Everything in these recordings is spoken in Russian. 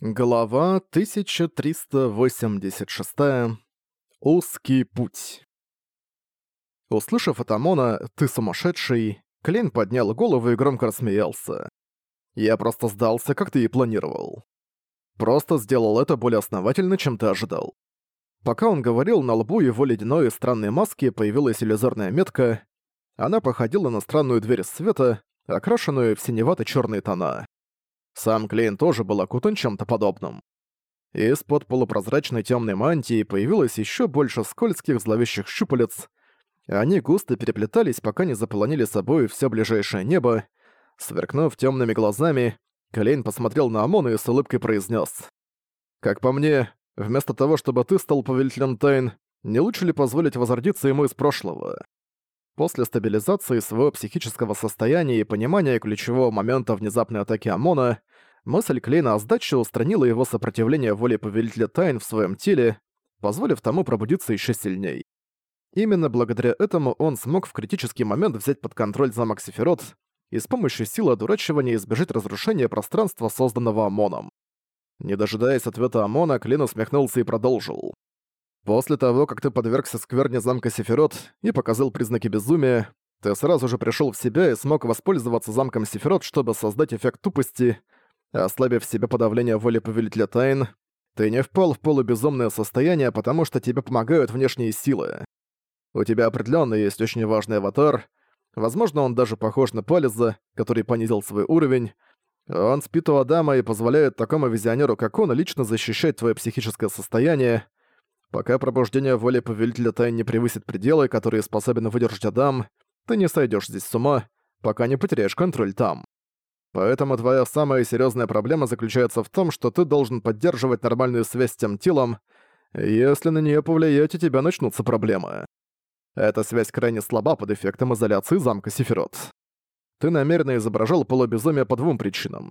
Глава 1386. Узкий путь. Услышав от Амона «ты сумасшедший», Клейн поднял голову и громко рассмеялся. «Я просто сдался, как ты и планировал. Просто сделал это более основательно, чем ты ожидал». Пока он говорил, на лбу его ледяной и странной маски появилась иллюзорная метка. Она походила на странную дверь света, окрашенную в синевато-чёрные тона. Сам Клейн тоже был окутан чем-то подобным. Из-под полупрозрачной темной мантии появилось еще больше скользких зловещих щупалец. Они густо переплетались, пока не заполонили собой все ближайшее небо. Сверкнув темными глазами, Клейн посмотрел на Амона и с улыбкой произнес: «Как по мне, вместо того, чтобы ты стал повелителем тайн, не лучше ли позволить возродиться ему из прошлого?» После стабилизации своего психического состояния и понимания ключевого момента внезапной атаки ОМОНа, мысль Клейна о сдаче устранила его сопротивление воле Повелителя Тайн в своем теле, позволив тому пробудиться еще сильней. Именно благодаря этому он смог в критический момент взять под контроль замок Сефирот и с помощью силы одурачивания избежать разрушения пространства, созданного ОМОНом. Не дожидаясь ответа ОМОНа, Клин усмехнулся и продолжил. После того, как ты подвергся скверне замка Сефирот и показал признаки безумия, ты сразу же пришел в себя и смог воспользоваться замком Сефирот, чтобы создать эффект тупости, ослабив себе подавление воли Повелителя Тайн. Ты не впал в полубезумное состояние, потому что тебе помогают внешние силы. У тебя определенно есть очень важный аватар. Возможно, он даже похож на Палеза, который понизил свой уровень. Он спит у Адама и позволяет такому визионеру, как он, лично защищать твое психическое состояние, Пока пробуждение воли Повелителя Тайн не превысит пределы, которые способен выдержать Адам, ты не сойдешь здесь с ума, пока не потеряешь контроль там. Поэтому твоя самая серьезная проблема заключается в том, что ты должен поддерживать нормальную связь с тем телом, если на нее повлиять, у тебя начнутся проблемы. Эта связь крайне слаба под эффектом изоляции замка Сефирот. Ты намеренно изображал полубезумие по двум причинам.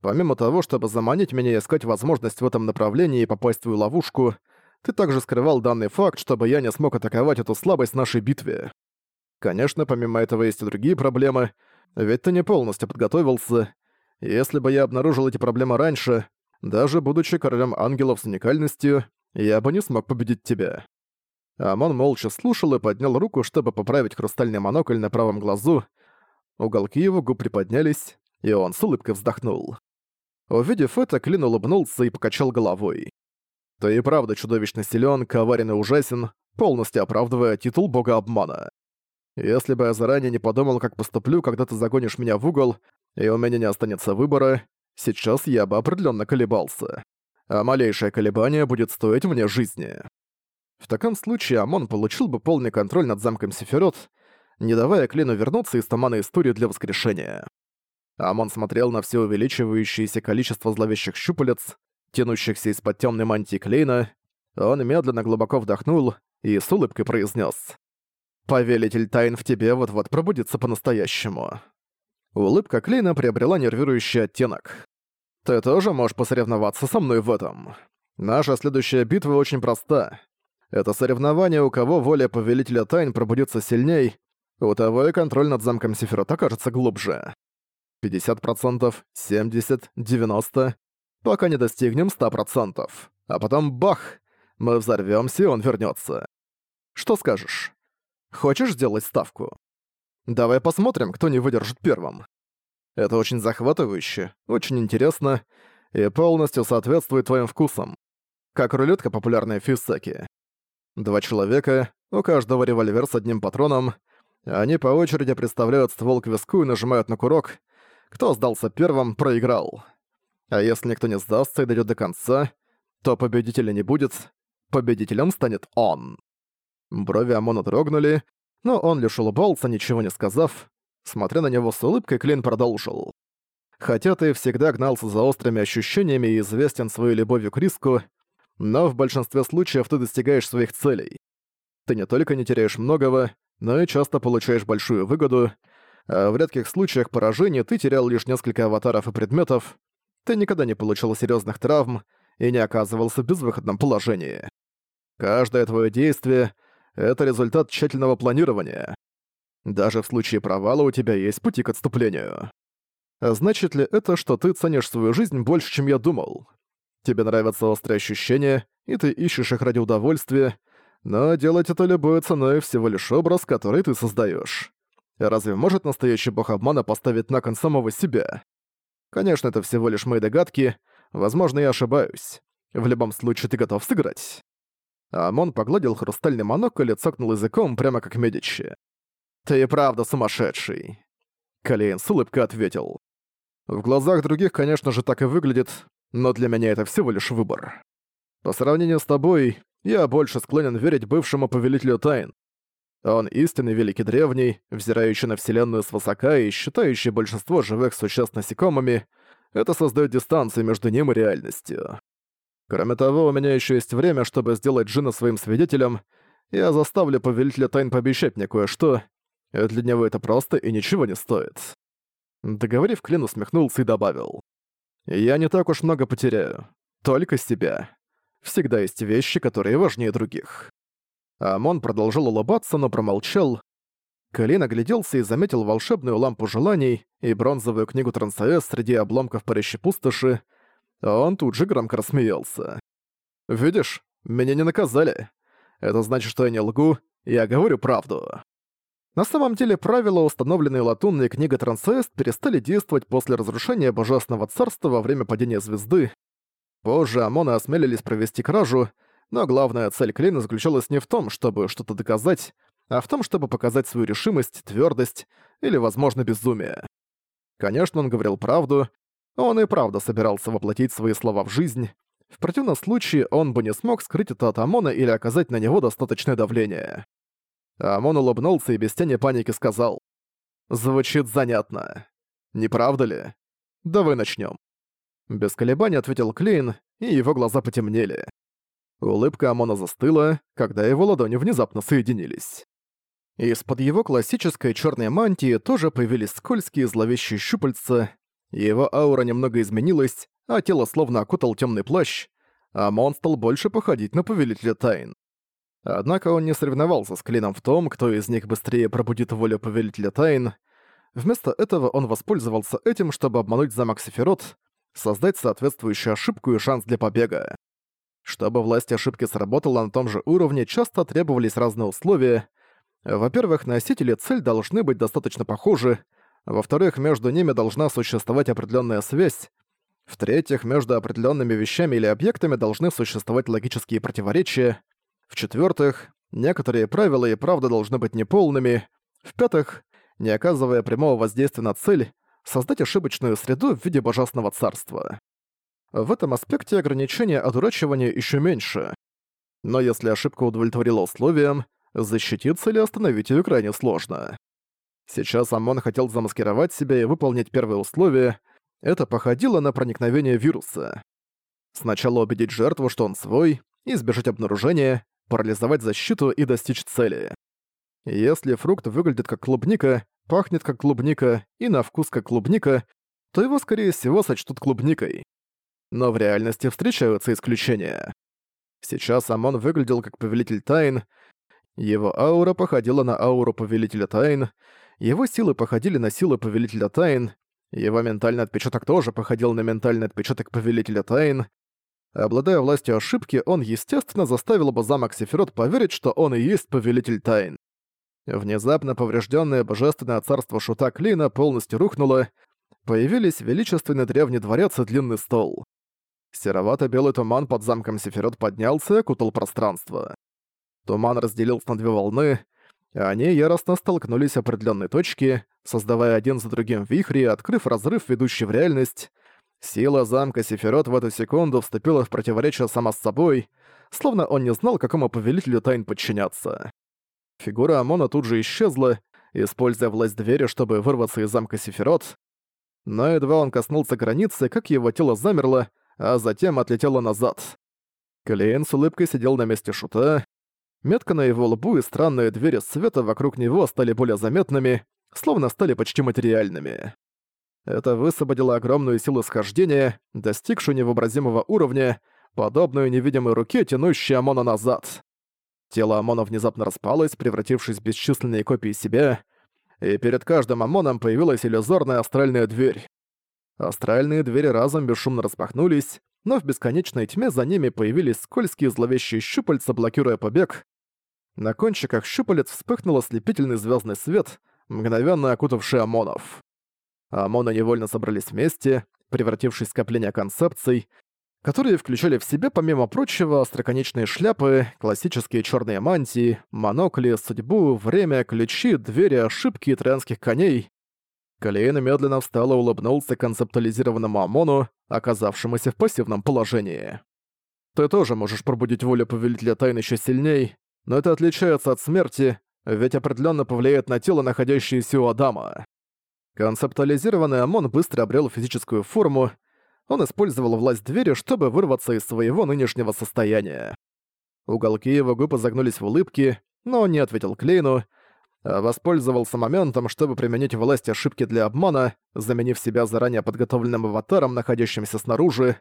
Помимо того, чтобы заманить меня и искать возможность в этом направлении и попасть в твою ловушку, ты также скрывал данный факт, чтобы я не смог атаковать эту слабость в нашей битве. Конечно, помимо этого есть и другие проблемы, ведь ты не полностью подготовился. Если бы я обнаружил эти проблемы раньше, даже будучи королем ангелов с уникальностью, я бы не смог победить тебя». Амон молча слушал и поднял руку, чтобы поправить хрустальный монокль на правом глазу. Уголки его губ приподнялись, и он с улыбкой вздохнул. Увидев это, Клин улыбнулся и покачал головой. Ты и правда чудовищно силен, коварен и ужасен, полностью оправдывая титул бога обмана. Если бы я заранее не подумал, как поступлю, когда ты загонишь меня в угол, и у меня не останется выбора, сейчас я бы определенно колебался. А малейшее колебание будет стоить мне жизни. В таком случае Амон получил бы полный контроль над замком Сефирот, не давая Клину вернуться из тумана истории для воскрешения. Амон смотрел на все увеличивающееся количество зловещих щупалец, тянущихся из-под темной мантии Клейна, он медленно глубоко вдохнул и с улыбкой произнес: «Повелитель тайн в тебе вот-вот пробудится по-настоящему». Улыбка Клейна приобрела нервирующий оттенок. «Ты тоже можешь посоревноваться со мной в этом. Наша следующая битва очень проста. Это соревнование, у кого воля Повелителя Тайн пробудится сильней, у того и контроль над замком Сефирот окажется глубже. 50%, 70%, 90%, пока не достигнем 100%. А потом бах! Мы взорвёмся, и он вернётся. Что скажешь? Хочешь сделать ставку? Давай посмотрим, кто не выдержит первым. Это очень захватывающе, очень интересно и полностью соответствует твоим вкусам. Как рулетка популярная в Фисаки. Два человека, у каждого револьвер с одним патроном. Они по очереди представляют ствол к виску и нажимают на курок. Кто сдался первым, проиграл. А если никто не сдастся и дойдет до конца, то победителя не будет, победителем станет он. Брови Амона дрогнули, но он лишь улыбался, ничего не сказав. Смотря на него с улыбкой, Клин продолжил. «Хотя ты всегда гнался за острыми ощущениями и известен своей любовью к риску, но в большинстве случаев ты достигаешь своих целей. Ты не только не теряешь многого, но и часто получаешь большую выгоду, а в редких случаях поражения ты терял лишь несколько аватаров и предметов, ты никогда не получил серьезных травм и не оказывался в безвыходном положении. Каждое твое действие — это результат тщательного планирования. Даже в случае провала у тебя есть пути к отступлению. Значит ли это, что ты ценишь свою жизнь больше, чем я думал? Тебе нравятся острые ощущения, и ты ищешь их ради удовольствия, но делать это любой ценой всего лишь образ, который ты создаешь. Разве может настоящий бог обмана поставить на кон самого себя? Конечно, это всего лишь мои догадки, возможно, я ошибаюсь. В любом случае, ты готов сыграть?» Амон погладил хрустальный монокль и цокнул языком, прямо как Медичи. «Ты и правда сумасшедший!» Калейн с улыбкой ответил. «В глазах других, конечно же, так и выглядит, но для меня это всего лишь выбор. По сравнению с тобой, я больше склонен верить бывшему повелителю тайн. Он истинный великий древний, взирающий на Вселенную свысока и считающий большинство живых существ насекомыми, это создает дистанцию между ним и реальностью. Кроме того, у меня еще есть время, чтобы сделать Джина своим свидетелем. Я заставлю Повелителя Тайн пообещать мне кое-что. Для него это просто и ничего не стоит. Договорив, Клин усмехнулся и добавил. «Я не так уж много потеряю. Только себя. Всегда есть вещи, которые важнее других». Амон продолжил улыбаться, но промолчал. Калин огляделся и заметил волшебную лампу желаний и бронзовую книгу Трансаэс среди обломков парящей пустоши, он тут же громко рассмеялся. «Видишь, меня не наказали. Это значит, что я не лгу, я говорю правду». На самом деле правила, установленные латунной книгой Трансест, перестали действовать после разрушения Божественного Царства во время падения звезды. Позже ОМОНы осмелились провести кражу, но главная цель Клейна заключалась не в том, чтобы что-то доказать, а в том, чтобы показать свою решимость, твердость или, возможно, безумие. Конечно, он говорил правду, он и правда собирался воплотить свои слова в жизнь. В противном случае он бы не смог скрыть это от Амона или оказать на него достаточное давление. Амон улыбнулся и без тени паники сказал. «Звучит занятно. Не правда ли? Давай начнем. Без колебаний ответил Клейн, и его глаза потемнели. Улыбка Амона застыла, когда его ладони внезапно соединились. Из-под его классической черной мантии тоже появились скользкие зловещие щупальца, его аура немного изменилась, а тело словно окутал темный плащ, а Мон стал больше походить на Повелителя Тайн. Однако он не соревновался с Клином в том, кто из них быстрее пробудит волю Повелителя Тайн. Вместо этого он воспользовался этим, чтобы обмануть замок Сефирот, создать соответствующую ошибку и шанс для побега. Чтобы власть ошибки сработала на том же уровне, часто требовались разные условия. Во-первых, носители цель должны быть достаточно похожи, во-вторых, между ними должна существовать определенная связь. В-третьих, между определенными вещами или объектами должны существовать логические противоречия. В-четвертых, некоторые правила и правда должны быть неполными. В-пятых, не оказывая прямого воздействия на цель, создать ошибочную среду в виде божественного царства. В этом аспекте ограничения одурачивания еще меньше. Но если ошибка удовлетворила условиям, защититься или остановить ее крайне сложно. Сейчас Амон хотел замаскировать себя и выполнить первое условие. Это походило на проникновение вируса. Сначала убедить жертву, что он свой, избежать обнаружения, парализовать защиту и достичь цели. Если фрукт выглядит как клубника, пахнет как клубника и на вкус как клубника, то его, скорее всего, сочтут клубникой. Но в реальности встречаются исключения. Сейчас Амон выглядел как Повелитель Тайн, его аура походила на ауру Повелителя Тайн, его силы походили на силы Повелителя Тайн, его ментальный отпечаток тоже походил на ментальный отпечаток Повелителя Тайн. Обладая властью ошибки, он, естественно, заставил бы замок Сефирот поверить, что он и есть Повелитель Тайн. Внезапно поврежденное божественное царство Шута Клейна полностью рухнуло, появились величественный древний дворец и длинный стол. Серовато-белый туман под замком Сефирот поднялся и окутал пространство. Туман разделился на две волны, они яростно столкнулись в определенной точке, создавая один за другим вихри, открыв разрыв, ведущий в реальность. Сила замка Сефирот в эту секунду вступила в противоречие сама с собой, словно он не знал, какому повелителю тайн подчиняться. Фигура Амона тут же исчезла, используя власть двери, чтобы вырваться из замка Сефирот. Но едва он коснулся границы, как его тело замерло, а затем отлетело назад. Клейн с улыбкой сидел на месте шута, Метка на его лбу и странные двери света вокруг него стали более заметными, словно стали почти материальными. Это высвободило огромную силу схождения, достигшую невообразимого уровня, подобную невидимой руке, тянущей Амона назад. Тело Амона внезапно распалось, превратившись в бесчисленные копии себя, и перед каждым Амоном появилась иллюзорная астральная дверь. Астральные двери разом бесшумно распахнулись, но в бесконечной тьме за ними появились скользкие зловещие щупальца, блокируя побег. На кончиках щупалец вспыхнул ослепительный звездный свет, мгновенно окутавший ОМОНов. ОМОНы невольно собрались вместе, превратившись в скопление концепций, которые включали в себя, помимо прочего, остроконечные шляпы, классические черные мантии, монокли, судьбу, время, ключи, двери, ошибки и троянских коней. Калейна медленно встал и улыбнулся концептуализированному ОМОНу, оказавшемуся в пассивном положении. «Ты тоже можешь пробудить волю Повелителя Тайн еще сильней, но это отличается от смерти, ведь определенно повлияет на тело, находящееся у Адама». Концептуализированный ОМОН быстро обрел физическую форму, он использовал власть двери, чтобы вырваться из своего нынешнего состояния. Уголки его губы загнулись в улыбке, но он не ответил Клейну, а воспользовался моментом, чтобы применить власть ошибки для обмана, заменив себя заранее подготовленным аватаром, находящимся снаружи.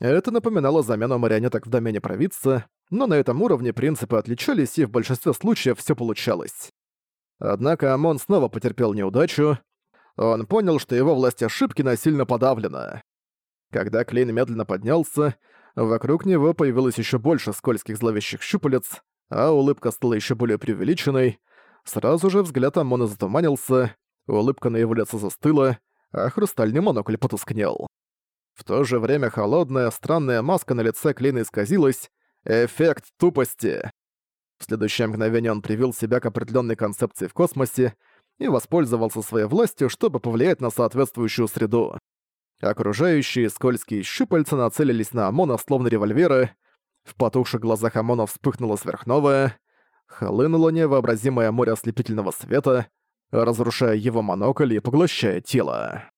Это напоминало замену марионеток в домене провидца, но на этом уровне принципы отличались, и в большинстве случаев все получалось. Однако Амон снова потерпел неудачу. Он понял, что его власть ошибки насильно подавлена. Когда Клейн медленно поднялся, вокруг него появилось еще больше скользких зловещих щупалец, а улыбка стала еще более преувеличенной. Сразу же взгляд Амона затуманился, улыбка на его лице застыла, а хрустальный монокль потускнел. В то же время холодная, странная маска на лице Клейна исказилась. Эффект тупости. В следующее мгновение он привил себя к определенной концепции в космосе и воспользовался своей властью, чтобы повлиять на соответствующую среду. Окружающие скользкие щупальца нацелились на Амона словно револьверы. В потухших глазах Амона вспыхнуло сверхновое. Хлынуло невообразимое море ослепительного света, разрушая его монокль и поглощая тело.